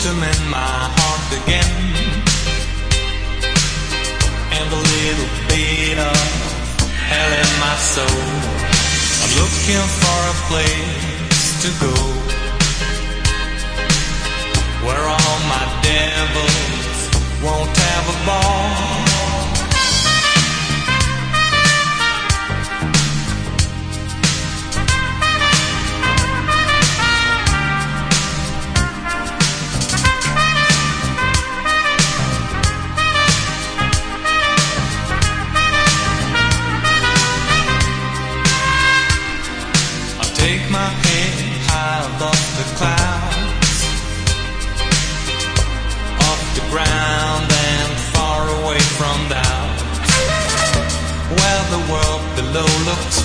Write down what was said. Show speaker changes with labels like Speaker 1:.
Speaker 1: To mend my heart again. And a little bit of hell in my soul. I'm looking for a place to go. Take my hand high above the clouds, off the ground and far away from doubt, where the world below looks